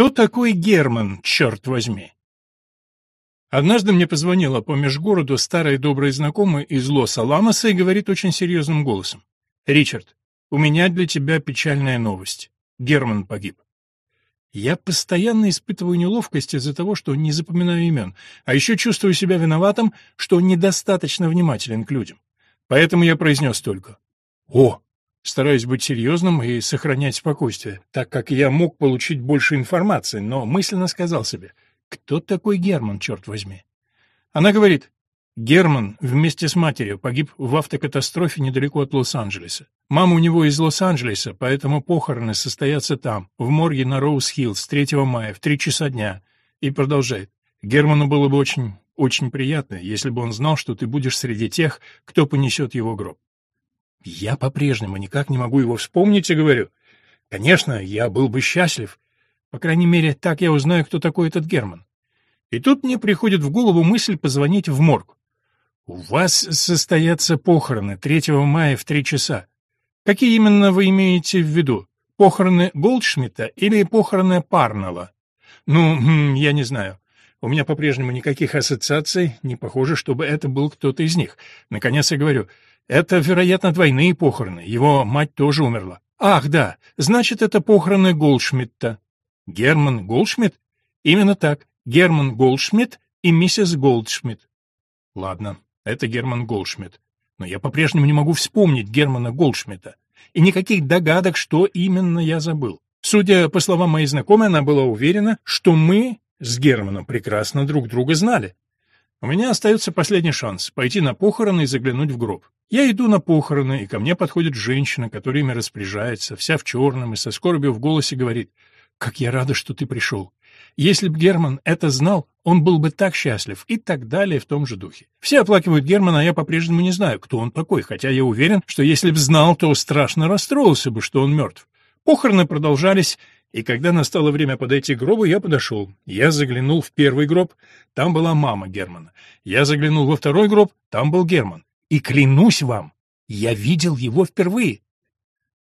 Кто такой Герман, черт возьми? Однажды мне позвонила по межгороду старая добрая знакомая из Лос-Аламоса и говорит очень серьезным голосом. «Ричард, у меня для тебя печальная новость. Герман погиб». Я постоянно испытываю неловкость из-за того, что не запоминаю имен, а еще чувствую себя виноватым, что недостаточно внимателен к людям. Поэтому я произнес только «О, Стараюсь быть серьезным и сохранять спокойствие, так как я мог получить больше информации, но мысленно сказал себе, кто такой Герман, черт возьми? Она говорит, Герман вместе с матерью погиб в автокатастрофе недалеко от Лос-Анджелеса. Мама у него из Лос-Анджелеса, поэтому похороны состоятся там, в морге на Роуз-Хилл с 3 мая в 3 часа дня. И продолжает. Герману было бы очень, очень приятно, если бы он знал, что ты будешь среди тех, кто понесет его гроб. Я по-прежнему никак не могу его вспомнить и говорю, конечно, я был бы счастлив. По крайней мере, так я узнаю, кто такой этот Герман. И тут мне приходит в голову мысль позвонить в морг. У вас состоятся похороны 3 мая в 3 часа. Какие именно вы имеете в виду? Похороны Голдшмидта или похороны Парнелла? Ну, хм, я не знаю. У меня по-прежнему никаких ассоциаций, не похоже, чтобы это был кто-то из них. Наконец я говорю, это, вероятно, двойные похороны. Его мать тоже умерла. Ах, да, значит, это похороны Голдшмидта. Герман Голдшмидт? Именно так. Герман Голдшмидт и миссис Голдшмидт. Ладно, это Герман Голдшмидт. Но я по-прежнему не могу вспомнить Германа Голдшмидта. И никаких догадок, что именно я забыл. Судя по словам моей знакомой, она была уверена, что мы с Германом прекрасно друг друга знали. У меня остается последний шанс пойти на похороны и заглянуть в гроб. Я иду на похороны, и ко мне подходит женщина, которая ими распоряжается, вся в черном и со скорбью в голосе говорит, «Как я рада, что ты пришел! Если б Герман это знал, он был бы так счастлив» и так далее в том же духе. Все оплакивают Германа, а я по-прежнему не знаю, кто он такой, хотя я уверен, что если б знал, то страшно расстроился бы, что он мертв. Похороны продолжались, и когда настало время подойти к гробу, я подошел. Я заглянул в первый гроб, там была мама Германа. Я заглянул во второй гроб, там был Герман. И клянусь вам, я видел его впервые.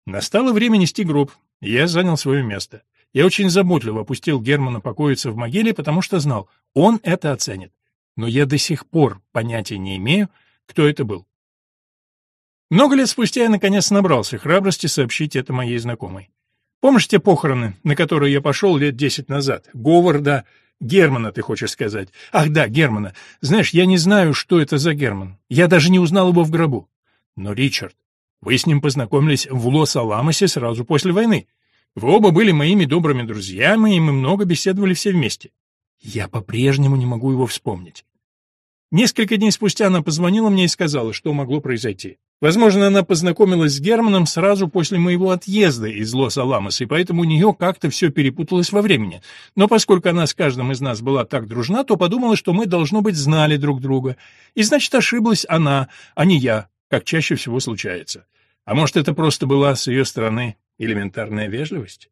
Настало время нести гроб. Я занял свое место. Я очень заботливо опустил Германа покоиться в могиле, потому что знал, он это оценит. Но я до сих пор понятия не имею, кто это был. Много лет спустя я наконец набрался храбрости сообщить это моей знакомой. Помнишь те похороны, на которые я пошел лет десять назад? Говарда Германа ты хочешь сказать? Ах да, Германа. Знаешь, я не знаю, что это за Герман. Я даже не узнал его в гробу. Но, Ричард, вы с ним познакомились в Лос-Аламосе сразу после войны. Вы оба были моими добрыми друзьями, и мы много беседовали все вместе. Я по-прежнему не могу его вспомнить. Несколько дней спустя она позвонила мне и сказала, что могло произойти. Возможно, она познакомилась с Германом сразу после моего отъезда из Лос-Аламоса, и поэтому у нее как-то все перепуталось во времени. Но поскольку она с каждым из нас была так дружна, то подумала, что мы, должно быть, знали друг друга. И значит, ошиблась она, а не я, как чаще всего случается. А может, это просто была с ее стороны элементарная вежливость?